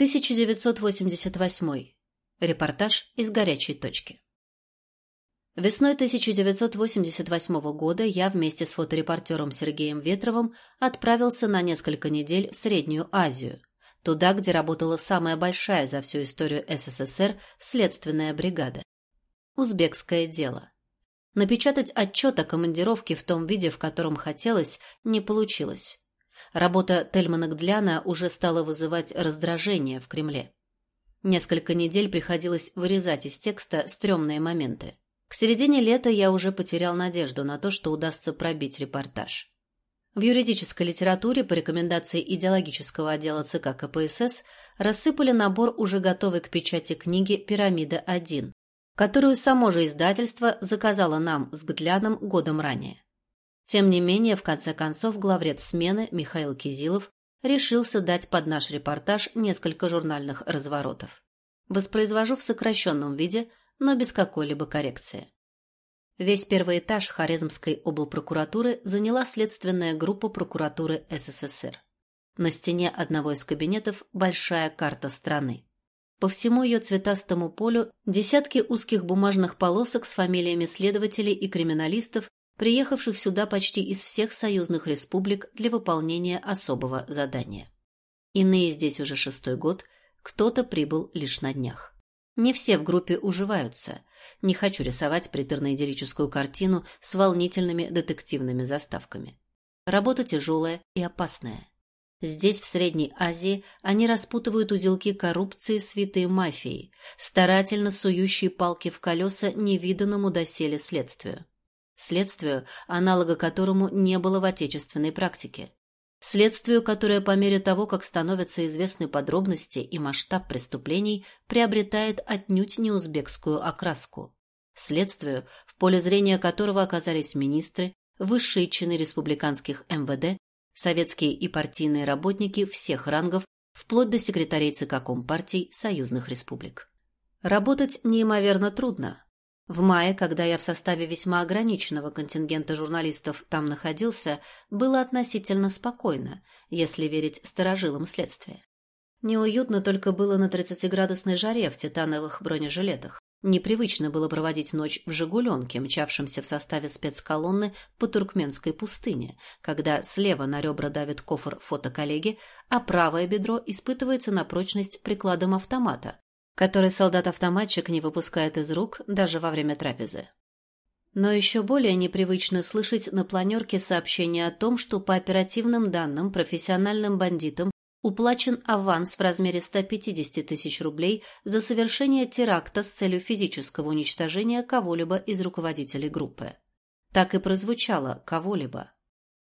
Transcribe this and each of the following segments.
1988. Репортаж из горячей точки. Весной 1988 года я вместе с фоторепортером Сергеем Ветровым отправился на несколько недель в Среднюю Азию, туда, где работала самая большая за всю историю СССР следственная бригада. Узбекское дело. Напечатать отчет о командировке в том виде, в котором хотелось, не получилось. Работа Тельмана Гдляна уже стала вызывать раздражение в Кремле. Несколько недель приходилось вырезать из текста стрёмные моменты. К середине лета я уже потерял надежду на то, что удастся пробить репортаж. В юридической литературе по рекомендации идеологического отдела ЦК КПСС рассыпали набор уже готовой к печати книги «Пирамида-1», которую само же издательство заказало нам с Гдляном годом ранее. Тем не менее, в конце концов, главред смены Михаил Кизилов решился дать под наш репортаж несколько журнальных разворотов. Воспроизвожу в сокращенном виде, но без какой-либо коррекции. Весь первый этаж Хорезмской облпрокуратуры заняла следственная группа прокуратуры СССР. На стене одного из кабинетов большая карта страны. По всему ее цветастому полю десятки узких бумажных полосок с фамилиями следователей и криминалистов приехавших сюда почти из всех союзных республик для выполнения особого задания. Иные здесь уже шестой год, кто-то прибыл лишь на днях. Не все в группе уживаются. Не хочу рисовать приторно-идиллическую картину с волнительными детективными заставками. Работа тяжелая и опасная. Здесь, в Средней Азии, они распутывают узелки коррупции святые мафии, старательно сующие палки в колеса невиданному доселе следствию следствию, аналога которому не было в отечественной практике. Следствию, которое по мере того, как становятся известны подробности и масштаб преступлений, приобретает отнюдь не узбекскую окраску. Следствию, в поле зрения которого оказались министры, высшие чины республиканских МВД, советские и партийные работники всех рангов, вплоть до секретарей ЦК Компартий союзных республик. Работать неимоверно трудно, в мае, когда я в составе весьма ограниченного контингента журналистов там находился, было относительно спокойно, если верить старожилам следствия. Неуютно только было на 30-градусной жаре в титановых бронежилетах. Непривычно было проводить ночь в «Жигуленке», мчавшемся в составе спецколонны по Туркменской пустыне, когда слева на ребра давит кофр фотоколлеги, а правое бедро испытывается на прочность прикладом автомата, который солдат-автоматчик не выпускает из рук даже во время трапезы. Но еще более непривычно слышать на планерке сообщение о том, что по оперативным данным профессиональным бандитам уплачен аванс в размере 150 тысяч рублей за совершение теракта с целью физического уничтожения кого-либо из руководителей группы. Так и прозвучало «кого-либо».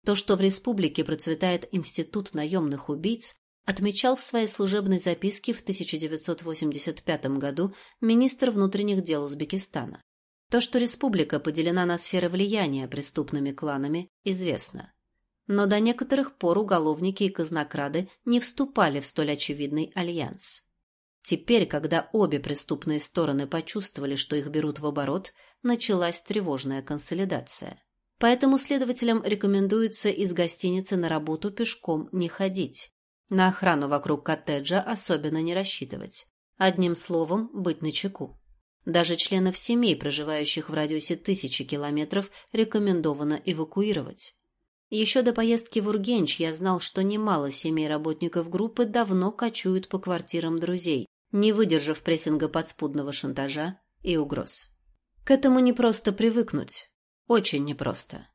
То, что в республике процветает институт наемных убийц, отмечал в своей служебной записке в 1985 году министр внутренних дел Узбекистана. То, что республика поделена на сферы влияния преступными кланами, известно. Но до некоторых пор уголовники и казнокрады не вступали в столь очевидный альянс. Теперь, когда обе преступные стороны почувствовали, что их берут в оборот, началась тревожная консолидация. Поэтому следователям рекомендуется из гостиницы на работу пешком не ходить, на охрану вокруг коттеджа особенно не рассчитывать. Одним словом, быть начеку. Даже членов семей, проживающих в радиусе тысячи километров, рекомендовано эвакуировать. Еще до поездки в Ургенч я знал, что немало семей работников группы давно кочуют по квартирам друзей, не выдержав прессинга подспудного шантажа и угроз. К этому не просто привыкнуть. Очень непросто.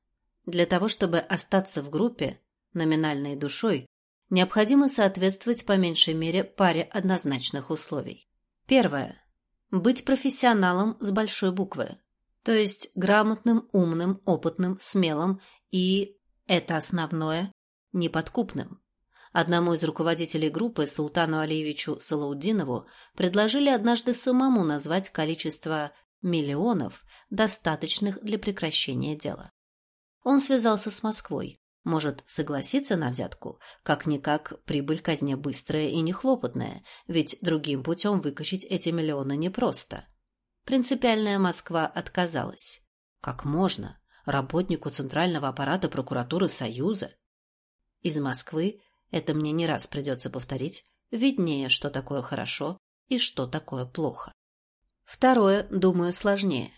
Для того, чтобы остаться в группе, номинальной душой, необходимо соответствовать по меньшей мере паре однозначных условий. Первое. Быть профессионалом с большой буквы. То есть грамотным, умным, опытным, смелым и, это основное, неподкупным. Одному из руководителей группы, Султану Алиевичу Салаудинову, предложили однажды самому назвать количество миллионов, достаточных для прекращения дела. Он связался с Москвой, может, согласиться на взятку? Как-никак, прибыль казне быстрая и нехлопотная, ведь другим путем выкачать эти миллионы непросто. Принципиальная Москва отказалась. Как можно? Работнику Центрального аппарата прокуратуры Союза? Из Москвы, это мне не раз придется повторить, виднее, что такое хорошо и что такое плохо. Второе, думаю, сложнее.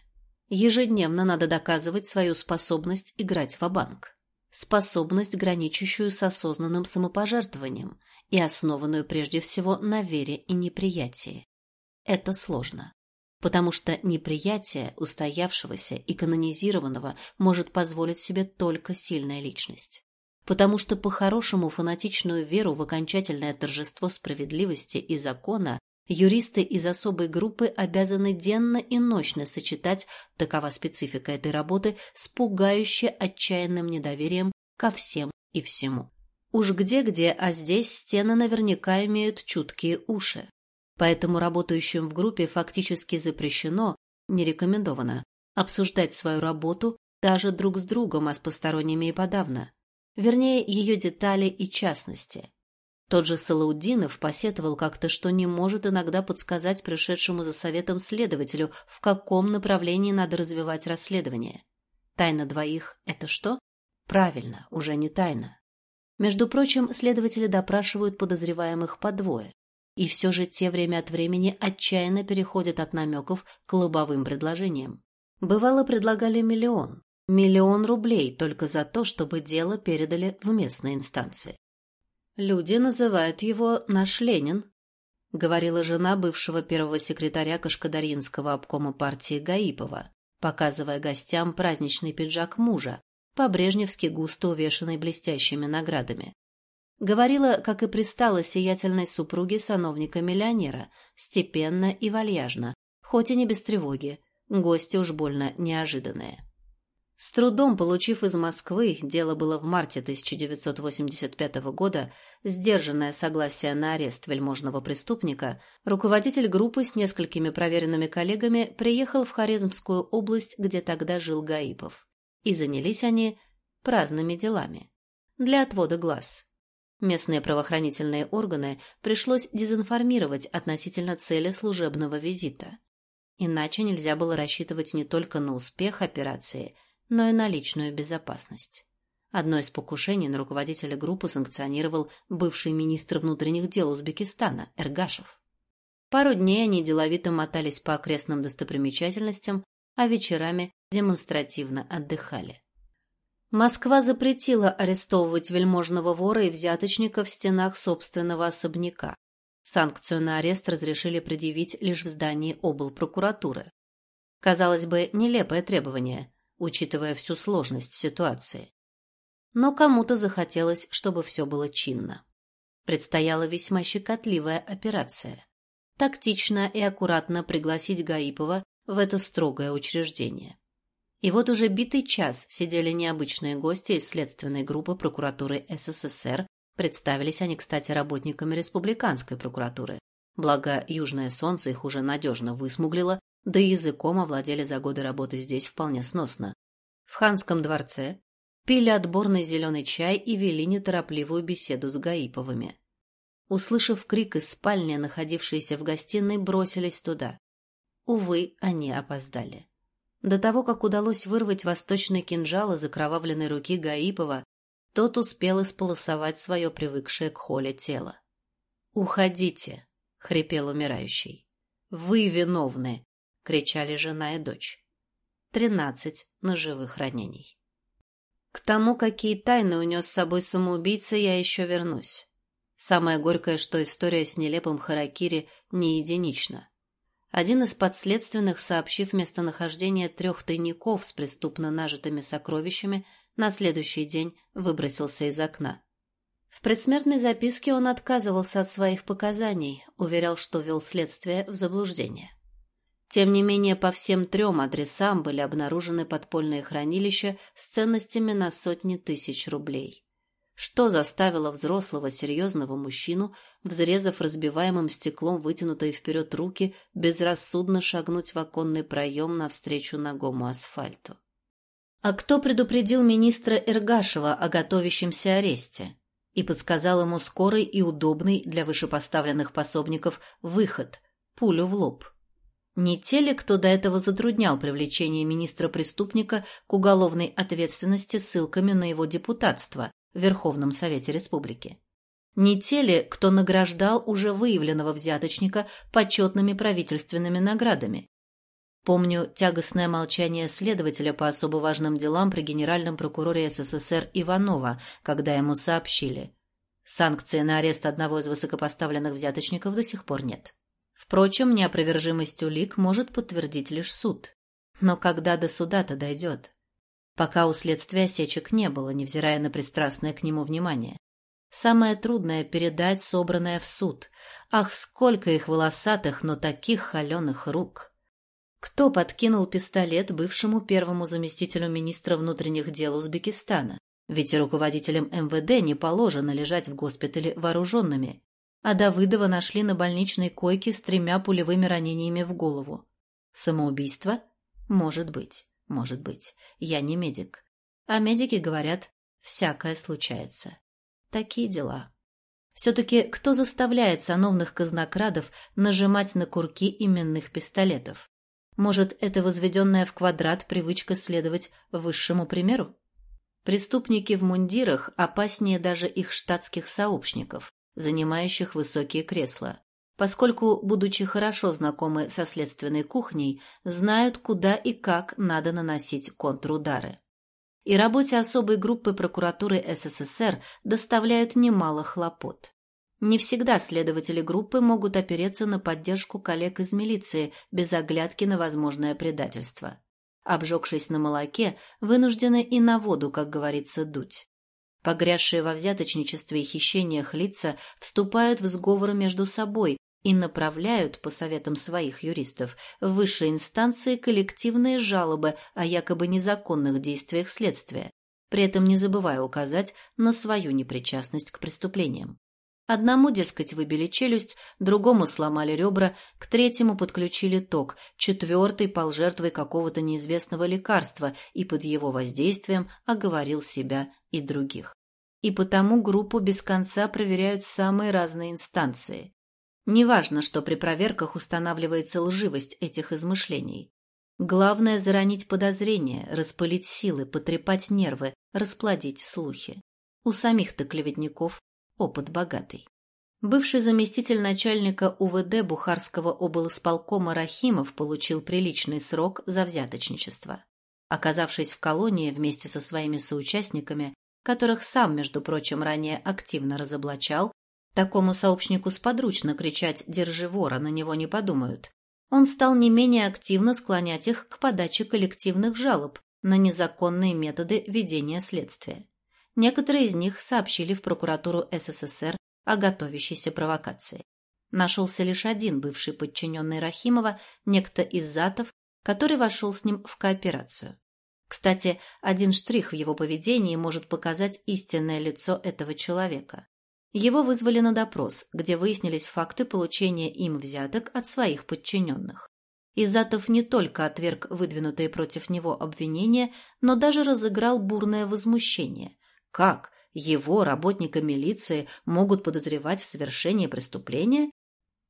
Ежедневно надо доказывать свою способность играть в банк способность, граничащую с осознанным самопожертвованием и основанную прежде всего на вере и неприятии. Это сложно, потому что неприятие устоявшегося и канонизированного может позволить себе только сильная личность. Потому что по-хорошему фанатичную веру в окончательное торжество справедливости и закона Юристы из особой группы обязаны денно и ночно сочетать, такова специфика этой работы, с пугающе отчаянным недоверием ко всем и всему. Уж где-где, а здесь стены наверняка имеют чуткие уши. Поэтому работающим в группе фактически запрещено, не рекомендовано, обсуждать свою работу даже друг с другом, а с посторонними и подавно. Вернее, ее детали и частности. Тот же Салаудинов посетовал как-то, что не может иногда подсказать пришедшему за советом следователю, в каком направлении надо развивать расследование. Тайна двоих – это что? Правильно, уже не тайна. Между прочим, следователи допрашивают подозреваемых по двое. И все же те время от времени отчаянно переходят от намеков к лобовым предложениям. Бывало, предлагали миллион. Миллион рублей только за то, чтобы дело передали в местные инстанции. Люди называют его «наш Ленин», — говорила жена бывшего первого секретаря Кашкадаринского обкома партии Гаипова, показывая гостям праздничный пиджак мужа, по-брежневски густо увешанный блестящими наградами. Говорила, как и пристала сиятельной супруге сановника-миллионера, степенно и вальяжно, хоть и не без тревоги, гости уж больно неожиданные. С трудом получив из Москвы, дело было в марте 1985 года, сдержанное согласие на арест вельможного преступника, руководитель группы с несколькими проверенными коллегами приехал в Хорезмскую область, где тогда жил Гаипов. И занялись они праздными делами. Для отвода глаз. Местные правоохранительные органы пришлось дезинформировать относительно цели служебного визита. Иначе нельзя было рассчитывать не только на успех операции – но и на личную безопасность. Одно из покушений на руководителя группы санкционировал бывший министр внутренних дел Узбекистана Эргашев. Пару дней они деловито мотались по окрестным достопримечательностям, а вечерами демонстративно отдыхали. Москва запретила арестовывать вельможного вора и взяточника в стенах собственного особняка. Санкцию на арест разрешили предъявить лишь в здании облпрокуратуры. Казалось бы, нелепое требование, учитывая всю сложность ситуации. Но кому-то захотелось, чтобы все было чинно. Предстояла весьма щекотливая операция. Тактично и аккуратно пригласить Гаипова в это строгое учреждение. И вот уже битый час сидели необычные гости из следственной группы прокуратуры СССР, представились они, кстати, работниками республиканской прокуратуры. Благо, южное солнце их уже надежно высмуглило, да и языком овладели за годы работы здесь вполне сносно. В ханском дворце пили отборный зеленый чай и вели неторопливую беседу с Гаиповыми. Услышав крик из спальни, находившиеся в гостиной, бросились туда. Увы, они опоздали. До того, как удалось вырвать восточный кинжал из окровавленной руки Гаипова, тот успел исполосовать свое привыкшее к холе тело. «Уходите!» — хрипел умирающий. «Вы виновны!» — кричали жена и дочь. Тринадцать ножевых ранений. К тому, какие тайны унес с собой самоубийца, я еще вернусь. Самое горькое, что история с нелепым Харакири не единична. Один из подследственных, сообщив местонахождение трех тайников с преступно нажитыми сокровищами, на следующий день выбросился из окна. В предсмертной записке он отказывался от своих показаний, уверял, что вел следствие в заблуждение. Тем не менее, по всем трем адресам были обнаружены подпольные хранилища с ценностями на сотни тысяч рублей. Что заставило взрослого серьезного мужчину, взрезав разбиваемым стеклом вытянутые вперед руки, безрассудно шагнуть в оконный проем навстречу ногому асфальту? А кто предупредил министра Эргашева о готовящемся аресте и подсказал ему скорый и удобный для вышепоставленных пособников выход – пулю в лоб? Не те ли, кто до этого затруднял привлечение министра-преступника к уголовной ответственности ссылками на его депутатство в Верховном Совете Республики? Не те ли, кто награждал уже выявленного взяточника почетными правительственными наградами? Помню тягостное молчание следователя по особо важным делам при генеральном прокуроре СССР Иванова, когда ему сообщили. Санкции на арест одного из высокопоставленных взяточников до сих пор нет. Впрочем, неопровержимость улик может подтвердить лишь суд. Но когда до суда-то дойдет? Пока у следствия осечек не было, невзирая на пристрастное к нему внимание. Самое трудное — передать собранное в суд. Ах, сколько их волосатых, но таких холеных рук! Кто подкинул пистолет бывшему первому заместителю министра внутренних дел Узбекистана? Ведь руководителям МВД не положено лежать в госпитале вооруженными. А Давыдова нашли на больничной койке с тремя пулевыми ранениями в голову. Самоубийство? Может быть, может быть. Я не медик. А медики говорят, всякое случается. Такие дела. Все-таки кто заставляет сановных казнокрадов нажимать на курки именных пистолетов? Может, это возведенная в квадрат привычка следовать высшему примеру? Преступники в мундирах опаснее даже их штатских сообщников, занимающих высокие кресла поскольку, будучи хорошо знакомы со следственной кухней, знают, куда и как надо наносить контрудары. И работе особой группы прокуратуры СССР доставляют немало хлопот. Не всегда следователи группы могут опереться на поддержку коллег из милиции без оглядки на возможное предательство. Обжегшись на молоке, вынуждены и на воду, как говорится, дуть. Погрязшие во взяточничестве и хищениях лица вступают в сговор между собой и направляют, по советам своих юристов, в высшие инстанции коллективные жалобы о якобы незаконных действиях следствия, при этом не забывая указать на свою непричастность к преступлениям. Одному, дескать, выбили челюсть, другому сломали ребра, к третьему подключили ток, четвертый пал жертвой какого-то неизвестного лекарства и под его воздействием оговорил себя и других. И потому группу без конца проверяют самые разные инстанции. Неважно, что при проверках устанавливается лживость этих измышлений. Главное – заронить подозрения, распылить силы, потрепать нервы, расплодить слухи. У самих-то клеветников опыт богатый. Бывший заместитель начальника УВД Бухарского облсполкома Рахимов получил приличный срок за взяточничество. Оказавшись в колонии вместе со своими соучастниками, которых сам, между прочим, ранее активно разоблачал, Такому сообщнику сподручно кричать «держи вора», на него не подумают. Он стал не менее активно склонять их к подаче коллективных жалоб на незаконные методы ведения следствия. Некоторые из них сообщили в прокуратуру СССР о готовящейся провокации. Нашелся лишь один бывший подчиненный Рахимова, некто из Затов, который вошел с ним в кооперацию. Кстати, один штрих в его поведении может показать истинное лицо этого человека. Его вызвали на допрос, где выяснились факты получения им взяток от своих подчиненных. Изатов не только отверг выдвинутые против него обвинения, но даже разыграл бурное возмущение. Как? Его, работника милиции, могут подозревать в совершении преступления?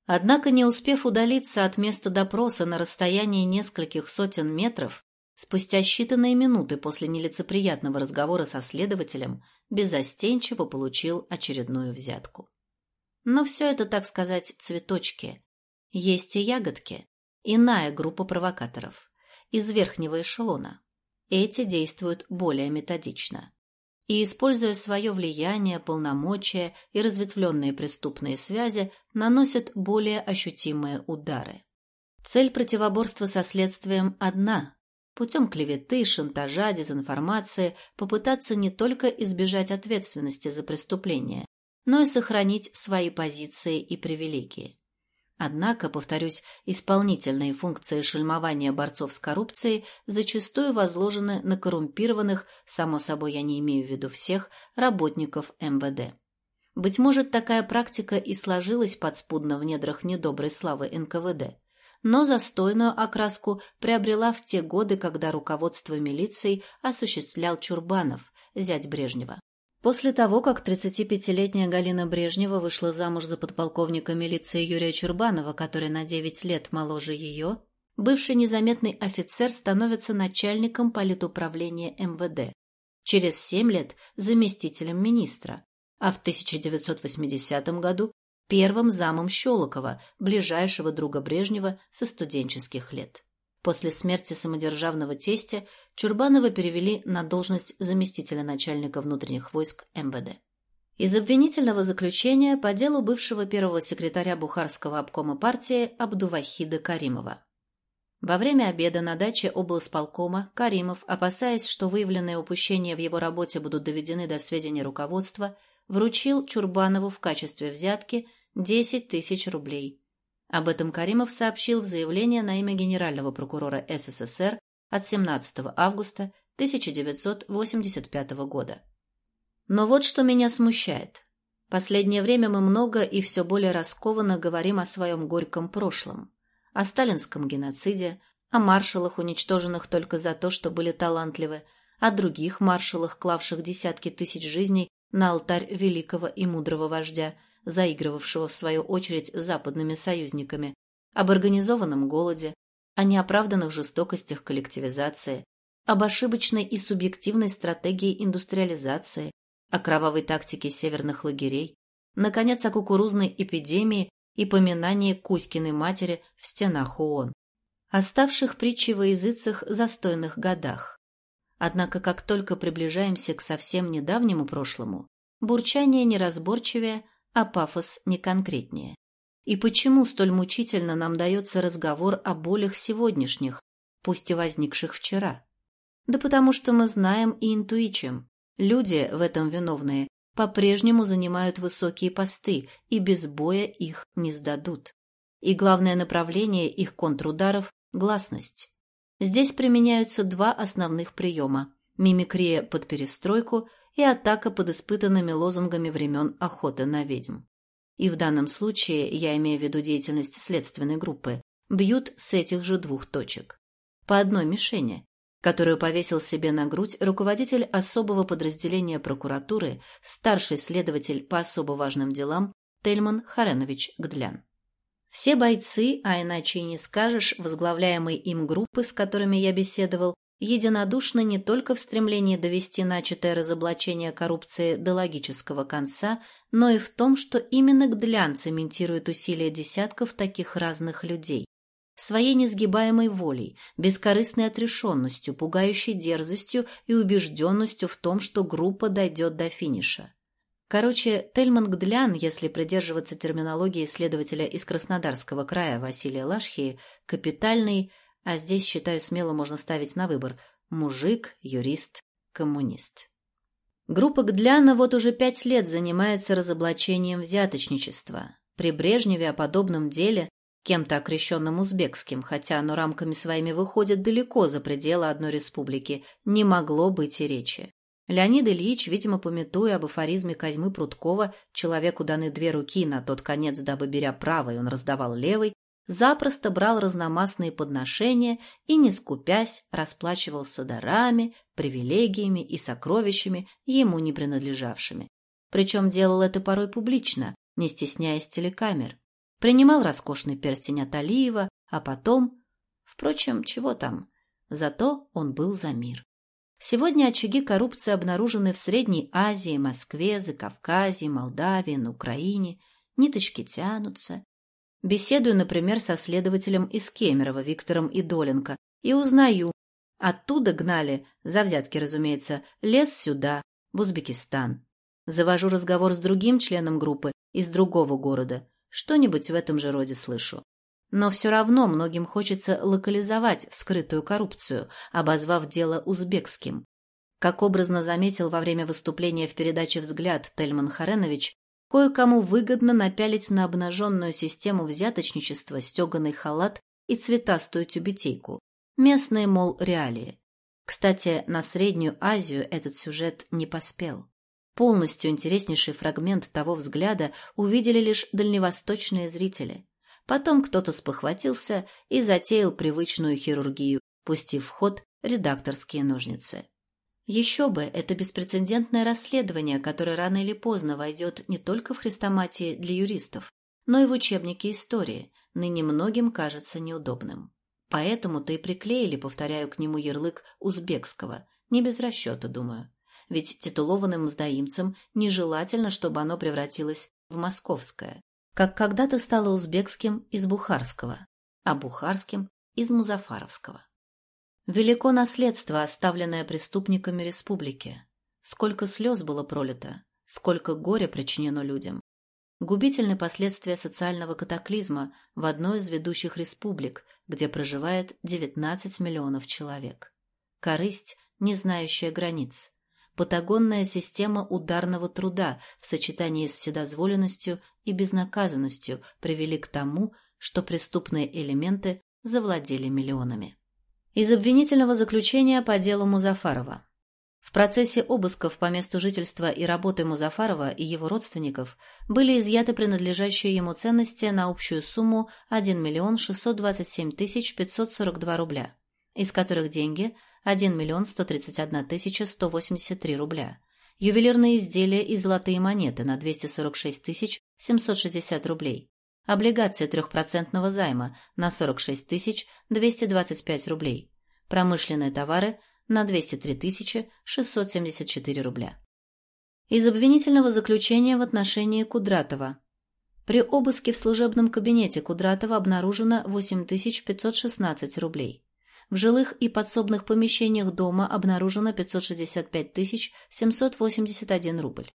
Однако, не успев удалиться от места допроса на расстоянии нескольких сотен метров, Спустя считанные минуты после нелицеприятного разговора со следователем безостенчиво получил очередную взятку. Но все это, так сказать, цветочки. Есть и ягодки. Иная группа провокаторов. Из верхнего эшелона. Эти действуют более методично. И, используя свое влияние, полномочия и разветвленные преступные связи, наносят более ощутимые удары. Цель противоборства со следствием одна путем клеветы, шантажа, дезинформации попытаться не только избежать ответственности за преступление, но и сохранить свои позиции и привилегии. Однако, повторюсь, исполнительные функции шельмования борцов с коррупцией зачастую возложены на коррумпированных, само собой я не имею в виду всех, работников МВД. Быть может, такая практика и сложилась подспудно в недрах недоброй славы НКВД но застойную окраску приобрела в те годы, когда руководство милицией осуществлял Чурбанов, зять Брежнева. После того, как 35-летняя Галина Брежнева вышла замуж за подполковника милиции Юрия Чурбанова, который на 9 лет моложе ее, бывший незаметный офицер становится начальником политуправления МВД. Через 7 лет – заместителем министра, а в 1980 году первым замом Щелокова, ближайшего друга Брежнева со студенческих лет. После смерти самодержавного тестя Чурбанова перевели на должность заместителя начальника внутренних войск МВД. Из обвинительного заключения по делу бывшего первого секретаря Бухарского обкома партии Абдувахида Каримова. Во время обеда на даче облсполкома Каримов, опасаясь, что выявленные упущения в его работе будут доведены до сведения руководства, вручил Чурбанову в качестве взятки 10 тысяч рублей. Об этом Каримов сообщил в заявлении на имя генерального прокурора СССР от 17 августа 1985 года. Но вот что меня смущает. Последнее время мы много и все более раскованно говорим о своем горьком прошлом о сталинском геноциде, о маршалах, уничтоженных только за то, что были талантливы, о других маршалах, клавших десятки тысяч жизней на алтарь великого и мудрого вождя, заигрывавшего в свою очередь с западными союзниками, об организованном голоде, о неоправданных жестокостях коллективизации, об ошибочной и субъективной стратегии индустриализации, о кровавой тактике северных лагерей, наконец, о кукурузной эпидемии и поминание Кузькиной матери в стенах ООН, оставших притчи во языцах застойных годах. Однако, как только приближаемся к совсем недавнему прошлому, бурчание неразборчивее, а пафос неконкретнее. И почему столь мучительно нам дается разговор о болях сегодняшних, пусть и возникших вчера? Да потому что мы знаем и интуичим. Люди в этом виновные по-прежнему занимают высокие посты и без боя их не сдадут. И главное направление их контрударов – гласность. Здесь применяются два основных приема – мимикрия под перестройку и атака под испытанными лозунгами времен охоты на ведьм. И в данном случае, я имею в виду деятельность следственной группы, бьют с этих же двух точек. По одной мишени которую повесил себе на грудь руководитель особого подразделения прокуратуры, старший следователь по особо важным делам Тельман Харенович Гдлян. Все бойцы, а иначе и не скажешь, возглавляемые им группы, с которыми я беседовал, единодушны не только в стремлении довести начатое разоблачение коррупции до логического конца, но и в том, что именно Гдлян цементирует усилия десятков таких разных людей, Своей несгибаемой волей, бескорыстной отрешенностью, пугающей дерзостью и убежденностью в том, что группа дойдет до финиша. Короче, Тельман Гдлян, если придерживаться терминологии исследователя из Краснодарского края Василия Лашхии, капитальный, а здесь, считаю, смело можно ставить на выбор, мужик, юрист, коммунист. Группа Гдляна вот уже пять лет занимается разоблачением взяточничества. При Брежневе о подобном деле кем-то окрещенным узбекским, хотя оно рамками своими выходит далеко за пределы одной республики, не могло быть и речи. Леонид Ильич, видимо, пометуя об афоризме Козьмы Прудкова «человеку даны две руки, на тот конец, дабы беря правой, он раздавал левой», запросто брал разномастные подношения и, не скупясь, расплачивался дарами, привилегиями и сокровищами, ему не принадлежавшими. Причем делал это порой публично, не стесняясь телекамер принимал роскошный перстень от Алиева, а потом... Впрочем, чего там? Зато он был за мир. Сегодня очаги коррупции обнаружены в Средней Азии, Москве, Закавказье, Молдавии, на Украине. Ниточки тянутся. Беседую, например, со следователем из Кемерово Виктором Идоленко и узнаю. Оттуда гнали, за взятки, разумеется, лес сюда, в Узбекистан. Завожу разговор с другим членом группы из другого города. Что-нибудь в этом же роде слышу. Но все равно многим хочется локализовать вскрытую коррупцию, обозвав дело узбекским. Как образно заметил во время выступления в передаче «Взгляд» Тельман Харенович, кое-кому выгодно напялить на обнаженную систему взяточничества стеганый халат и цветастую тюбетейку. Местные, мол, реалии. Кстати, на Среднюю Азию этот сюжет не поспел. Полностью интереснейший фрагмент того взгляда увидели лишь дальневосточные зрители. Потом кто-то спохватился и затеял привычную хирургию, пустив в ход редакторские ножницы. Еще бы, это беспрецедентное расследование, которое рано или поздно войдет не только в хрестоматии для юристов, но и в учебники истории, ныне многим кажется неудобным. Поэтому-то и приклеили, повторяю, к нему ярлык узбекского, не без расчета, думаю. ведь титулованным мздоимцам нежелательно, чтобы оно превратилось в московское, как когда-то стало узбекским из бухарского, а бухарским из музафаровского. Велико наследство, оставленное преступниками республики. Сколько слез было пролито, сколько горя причинено людям. Губительны последствия социального катаклизма в одной из ведущих республик, где проживает 19 миллионов человек. Корысть, не знающая границ. Патагонная система ударного труда в сочетании с вседозволенностью и безнаказанностью привели к тому, что преступные элементы завладели миллионами. Из обвинительного заключения по делу Музафарова. В процессе обысков по месту жительства и работы Музафарова и его родственников были изъяты принадлежащие ему ценности на общую сумму 1 миллион 627 тысяч 542 рубля, из которых деньги – 1 миллион 131 тысяча 183 рубля, ювелирные изделия и золотые монеты на 246 тысяч 760 рублей, облигации трехпроцентного займа на 46 тысяч 225 рублей, промышленные товары на 203 тысячи 674 рубля. Из обвинительного заключения в отношении Кудратова. При обыске в служебном кабинете Кудратова обнаружено 8516 рублей. В жилых и подсобных помещениях дома обнаружено 565 781 рубль.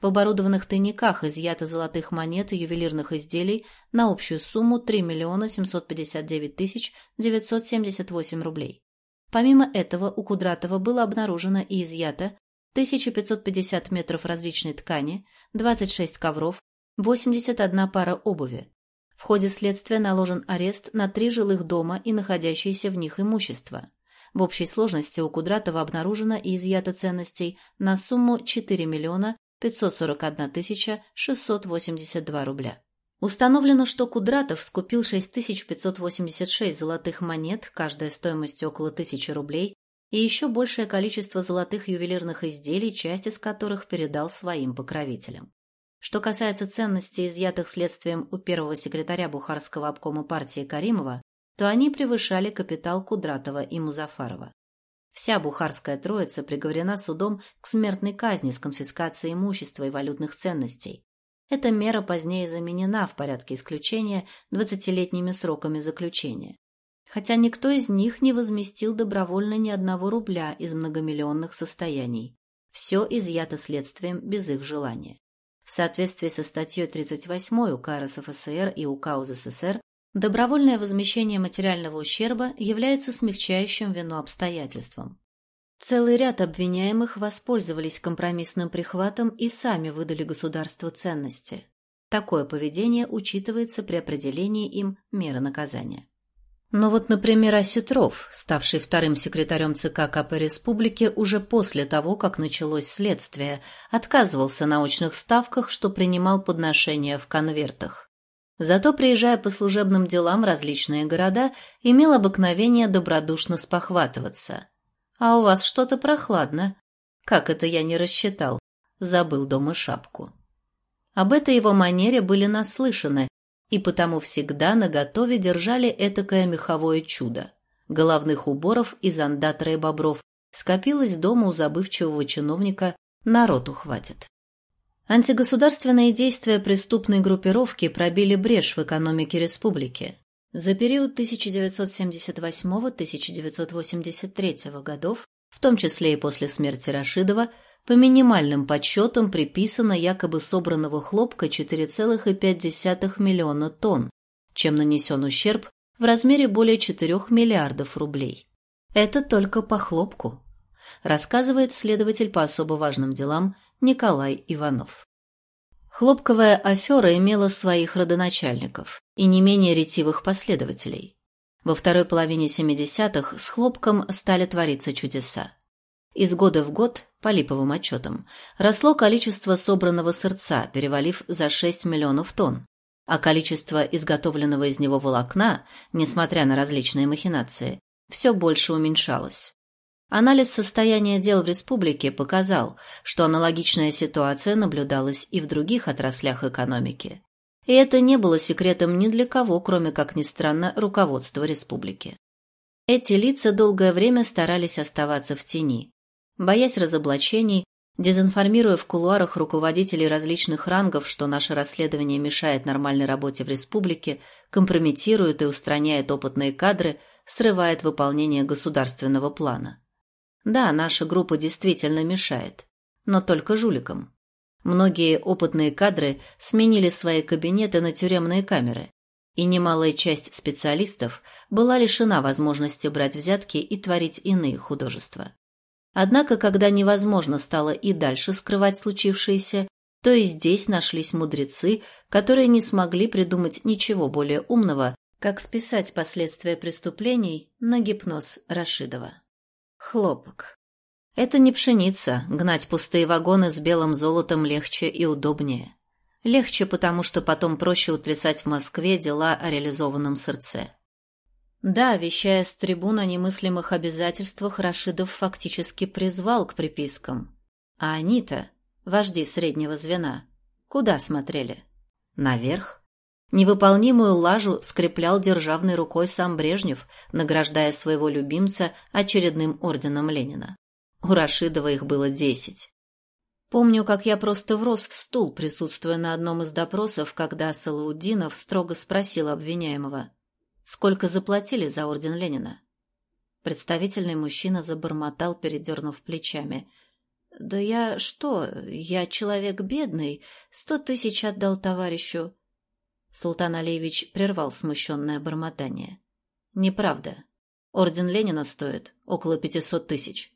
В оборудованных тайниках изъято золотых монет и ювелирных изделий на общую сумму 3 миллиона 759 тысяч 978 рублей. Помимо этого у Кудратова было обнаружено и изъято 1550 метров различной ткани, 26 ковров, 81 пара обуви. В ходе следствия наложен арест на три жилых дома и находящееся в них имущество. В общей сложности у Кудратова обнаружено и изъято ценностей на сумму 4 миллиона 541 тысяча 682 рубля. Установлено, что Кудратов скупил 6586 золотых монет, каждая стоимостью около 1000 рублей, и еще большее количество золотых ювелирных изделий, часть из которых передал своим покровителям. Что касается ценностей, изъятых следствием у первого секретаря Бухарского обкома партии Каримова, то они превышали капитал Кудратова и Музафарова. Вся бухарская троица приговорена судом к смертной казни с конфискацией имущества и валютных ценностей. Эта мера позднее заменена в порядке исключения 20-летними сроками заключения. Хотя никто из них не возместил добровольно ни одного рубля из многомиллионных состояний. Все изъято следствием без их желания. В соответствии со статьей 38 УК РСФСР и УК УЗССР Добровольное возмещение материального ущерба является смягчающим вину обстоятельством. Целый ряд обвиняемых воспользовались компромиссным прихватом и сами выдали государству ценности. Такое поведение учитывается при определении им меры наказания. Но вот, например, Осетров, ставший вторым секретарем ЦК КП Республики уже после того, как началось следствие, отказывался на очных ставках, что принимал подношения в конвертах. Зато, приезжая по служебным делам в различные города, имел обыкновение добродушно спохватываться. «А у вас что-то прохладно. Как это я не рассчитал? Забыл дома шапку». Об этой его манере были наслышаны, и потому всегда наготове держали этакое меховое чудо. Головных уборов из андатра и бобров скопилось дома у забывчивого чиновника, народу хватит. Антигосударственные действия преступной группировки пробили брешь в экономике республики. За период 1978-1983 годов, в том числе и после смерти Рашидова, по минимальным подсчетам приписано якобы собранного хлопка 4,5 миллиона тонн, чем нанесен ущерб в размере более 4 миллиардов рублей. Это только по хлопку рассказывает следователь по особо важным делам Николай Иванов. Хлопковая афера имела своих родоначальников и не менее ретивых последователей. Во второй половине 70-х с хлопком стали твориться чудеса. Из года в год, по липовым отчетам, росло количество собранного сырца, перевалив за 6 миллионов тонн, а количество изготовленного из него волокна, несмотря на различные махинации, все больше уменьшалось. Анализ состояния дел в республике показал, что аналогичная ситуация наблюдалась и в других отраслях экономики. И это не было секретом ни для кого, кроме, как ни странно, руководства республики. Эти лица долгое время старались оставаться в тени, боясь разоблачений, Дезинформируя в кулуарах руководителей различных рангов, что наше расследование мешает нормальной работе в республике, компрометирует и устраняет опытные кадры, срывает выполнение государственного плана. Да, наша группа действительно мешает, но только жуликам. Многие опытные кадры сменили свои кабинеты на тюремные камеры, и немалая часть специалистов была лишена возможности брать взятки и творить иные художества. Однако, когда невозможно стало и дальше скрывать случившееся, то и здесь нашлись мудрецы, которые не смогли придумать ничего более умного, как списать последствия преступлений на гипноз Рашидова. Хлопок. Это не пшеница, гнать пустые вагоны с белым золотом легче и удобнее. Легче, потому что потом проще утрясать в Москве дела о реализованном сырце. Да, вещая с трибун о немыслимых обязательствах, Рашидов фактически призвал к припискам. А они-то, вожди среднего звена, куда смотрели? Наверх? Невыполнимую лажу скреплял державной рукой сам Брежнев, награждая своего любимца очередным орденом Ленина. У Рашидова их было десять. Помню, как я просто врос в стул, присутствуя на одном из допросов, когда Салаудинов строго спросил обвиняемого – Сколько заплатили за орден Ленина? Представительный мужчина забормотал, передернув плечами. «Да я что? Я человек бедный. Сто тысяч отдал товарищу». Султан Алиевич прервал смущенное бормотание. «Неправда. Орден Ленина стоит около пятисот тысяч».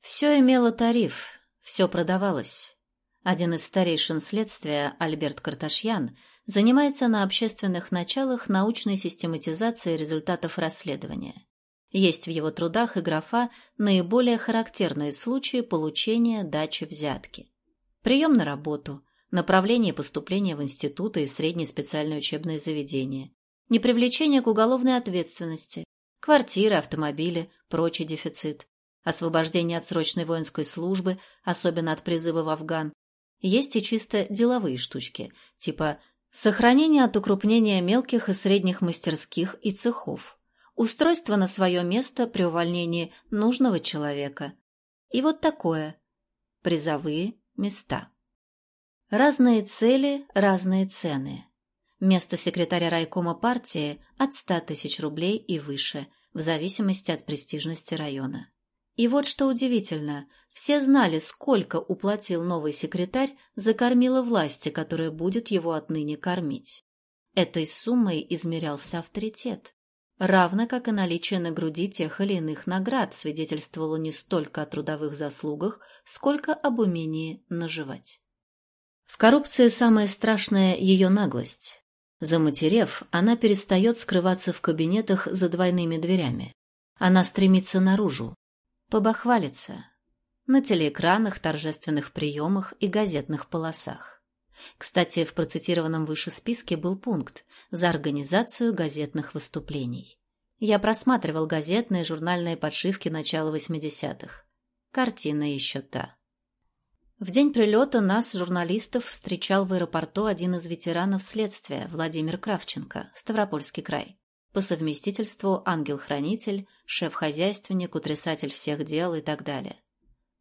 Все имело тариф, все продавалось. Один из старейшин следствия, Альберт Карташьян, занимается на общественных началах научной систематизации результатов расследования. Есть в его трудах и графа наиболее характерные случаи получения дачи взятки. Прием на работу, направление поступления в институты и специальные учебные заведения, непривлечение к уголовной ответственности, квартиры, автомобили, прочий дефицит, освобождение от срочной воинской службы, особенно от призыва в Афган. Есть и чисто деловые штучки, типа Сохранение от укрупнения мелких и средних мастерских и цехов. Устройство на свое место при увольнении нужного человека. И вот такое. Призовые места. Разные цели, разные цены. Место секретаря райкома партии от 100 тысяч рублей и выше, в зависимости от престижности района. И вот что удивительно, все знали, сколько уплатил новый секретарь за кормило власти, которая будет его отныне кормить. Этой суммой измерялся авторитет. Равно как и наличие на груди тех или иных наград свидетельствовало не столько о трудовых заслугах, сколько об умении наживать. В коррупции самое страшное – ее наглость. Заматерев, она перестает скрываться в кабинетах за двойными дверями. Она стремится наружу, побахвалиться на телеэкранах, торжественных приемах и газетных полосах. Кстати, в процитированном выше списке был пункт «За организацию газетных выступлений». Я просматривал газетные журнальные подшивки начала 80-х. Картина еще та. В день прилета нас, журналистов, встречал в аэропорту один из ветеранов следствия, Владимир Кравченко, Ставропольский край. По совместительству ангел-хранитель, шеф-хозяйственник, утрясатель всех дел и так далее.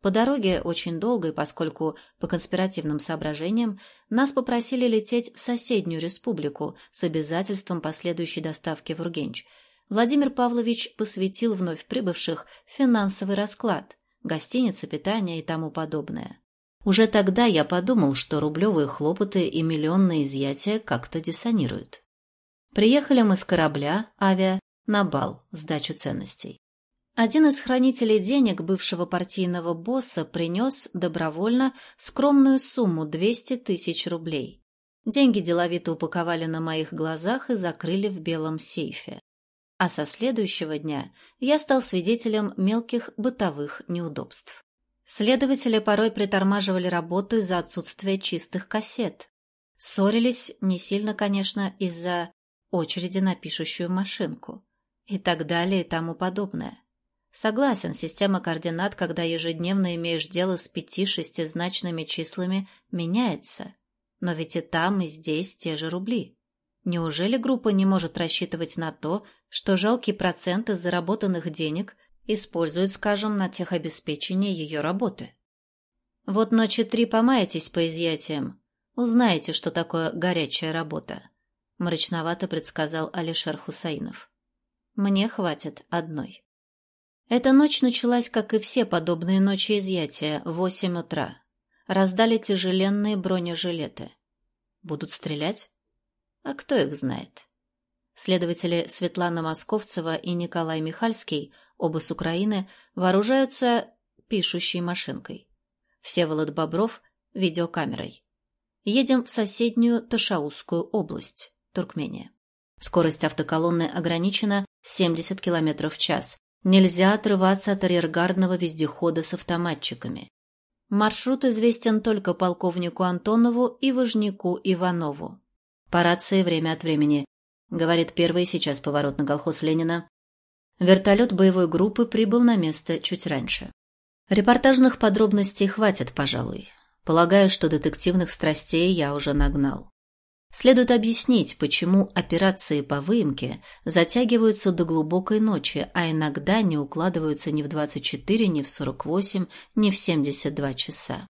По дороге очень долгой, поскольку по конспиративным соображениям нас попросили лететь в соседнюю республику с обязательством последующей доставки в Ургенч. Владимир Павлович посвятил вновь прибывших финансовый расклад, гостиница, питание и тому подобное. Уже тогда я подумал, что рублевые хлопоты и миллионные изъятия как-то диссонируют. Приехали мы с корабля, авиа, на бал, сдачу ценностей. Один из хранителей денег бывшего партийного босса принес добровольно скромную сумму 200 тысяч рублей. Деньги деловито упаковали на моих глазах и закрыли в белом сейфе. А со следующего дня я стал свидетелем мелких бытовых неудобств. Следователи порой притормаживали работу из-за отсутствия чистых кассет. Ссорились не сильно, конечно, из-за очереди на пишущую машинку и так далее и тому подобное. Согласен, система координат, когда ежедневно имеешь дело с пяти-шестизначными числами, меняется. Но ведь и там, и здесь те же рубли. Неужели группа не может рассчитывать на то, что жалкий процент из заработанных денег использует, скажем, на техобеспечение ее работы? Вот ночи три помаетесь по изъятиям, узнаете, что такое горячая работа, мрачновато предсказал Алишер Хусаинов. Мне хватит одной. Эта ночь началась, как и все подобные ночи изъятия, в восемь утра. Раздали тяжеленные бронежилеты. Будут стрелять? А кто их знает? Следователи Светлана Московцева и Николай Михальский, оба с Украины, вооружаются пишущей машинкой. Всеволод Бобров – видеокамерой. Едем в соседнюю Ташаузскую область, Туркмения. Скорость автоколонны ограничена 70 км в час. Нельзя отрываться от арьергардного вездехода с автоматчиками. Маршрут известен только полковнику Антонову и вожняку Иванову. По рации время от времени. Говорит первый, сейчас поворот на колхоз Ленина. Вертолет боевой группы прибыл на место чуть раньше. Репортажных подробностей хватит, пожалуй. Полагаю, что детективных страстей я уже нагнал. Следует объяснить, почему операции по выемке затягиваются до глубокой ночи, а иногда не укладываются ни в 24, ни в 48, ни в 72 часа.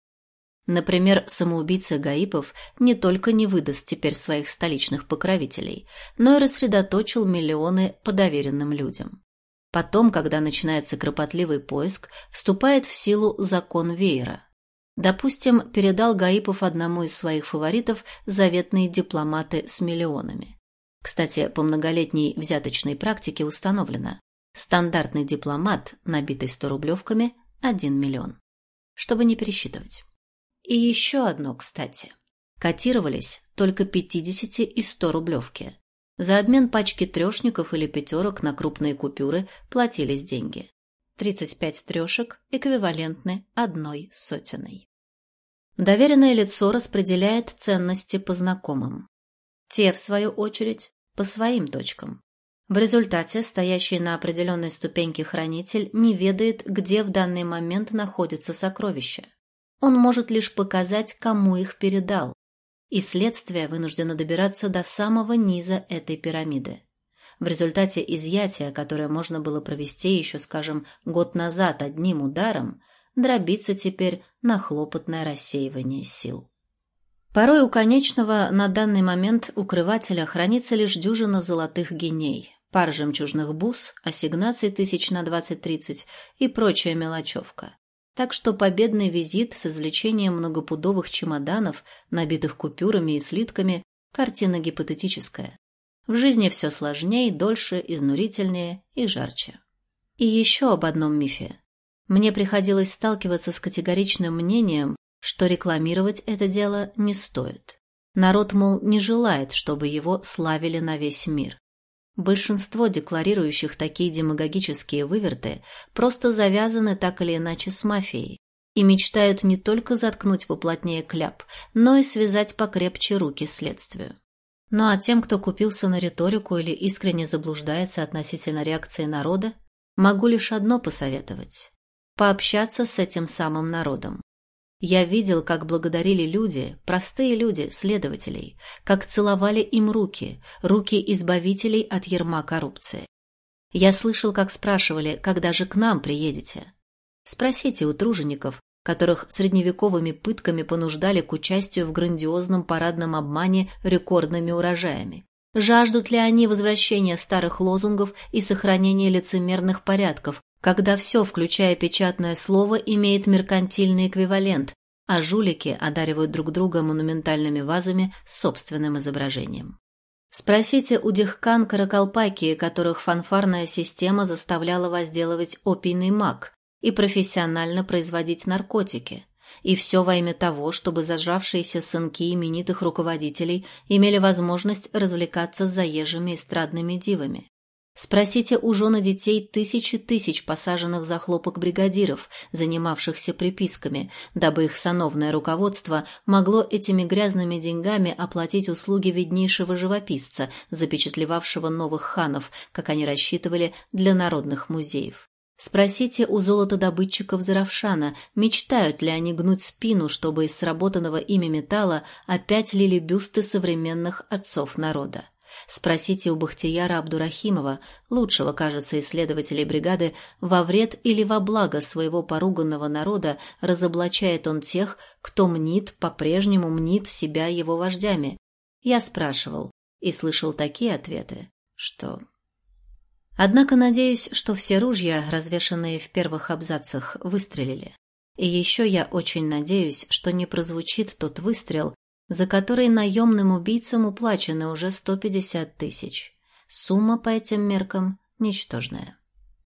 Например, самоубийца Гаипов не только не выдаст теперь своих столичных покровителей, но и рассредоточил миллионы по доверенным людям. Потом, когда начинается кропотливый поиск, вступает в силу закон веера. Допустим, передал Гаипов одному из своих фаворитов заветные дипломаты с миллионами. Кстати, по многолетней взяточной практике установлено, стандартный дипломат, набитый 100-рублевками, 1 миллион. Чтобы не пересчитывать. И еще одно, кстати. Котировались только 50 и 100 рублевки. За обмен пачки трешников или пятерок на крупные купюры платились деньги. 35 трешек эквивалентны одной сотенной. Доверенное лицо распределяет ценности по знакомым. Те, в свою очередь, по своим точкам. В результате стоящий на определенной ступеньке хранитель не ведает, где в данный момент находится сокровище. Он может лишь показать, кому их передал, и следствие вынуждено добираться до самого низа этой пирамиды. В результате изъятия, которое можно было провести еще, скажем, год назад одним ударом, дробится теперь на хлопотное рассеивание сил. Порой у конечного на данный момент укрывателя хранится лишь дюжина золотых геней, пар жемчужных бус, ассигнаций тысяч на 20-30 и прочая мелочевка. Так что победный визит с извлечением многопудовых чемоданов, набитых купюрами и слитками, картина гипотетическая. В жизни все сложнее, дольше, изнурительнее и жарче. И еще об одном мифе. Мне приходилось сталкиваться с категоричным мнением, что рекламировать это дело не стоит. Народ, мол, не желает, чтобы его славили на весь мир. Большинство декларирующих такие демагогические выверты просто завязаны так или иначе с мафией и мечтают не только заткнуть поплотнее кляп, но и связать покрепче руки следствию. Ну а тем, кто купился на риторику или искренне заблуждается относительно реакции народа, могу лишь одно посоветовать – пообщаться с этим самым народом. Я видел, как благодарили люди, простые люди, следователей, как целовали им руки, руки избавителей от ерма коррупции. Я слышал, как спрашивали, когда же к нам приедете. Спросите у тружеников, которых средневековыми пытками понуждали к участию в грандиозном парадном обмане рекордными урожаями. Жаждут ли они возвращения старых лозунгов и сохранения лицемерных порядков, когда все, включая печатное слово, имеет меркантильный эквивалент, а жулики одаривают друг друга монументальными вазами с собственным изображением. Спросите у дихкан Каракалпаки, которых фанфарная система заставляла возделывать опийный мак и профессионально производить наркотики. И все во имя того, чтобы зажавшиеся сынки именитых руководителей имели возможность развлекаться с заезжими эстрадными дивами. Спросите у жены детей тысячи тысяч посаженных за хлопок бригадиров, занимавшихся приписками, дабы их сановное руководство могло этими грязными деньгами оплатить услуги виднейшего живописца, запечатлевавшего новых ханов, как они рассчитывали, для народных музеев. Спросите у золотодобытчиков Заравшана, мечтают ли они гнуть спину, чтобы из сработанного ими металла опять лили бюсты современных отцов народа. Спросите у Бахтияра Абдурахимова, лучшего, кажется, исследователей бригады, во вред или во благо своего поруганного народа разоблачает он тех, кто мнит, по-прежнему мнит себя его вождями. Я спрашивал и слышал такие ответы, что... Однако надеюсь, что все ружья, развешанные в первых абзацах, выстрелили. И еще я очень надеюсь, что не прозвучит тот выстрел, за который наемным убийцам уплачено уже 150 тысяч. Сумма по этим меркам ничтожная.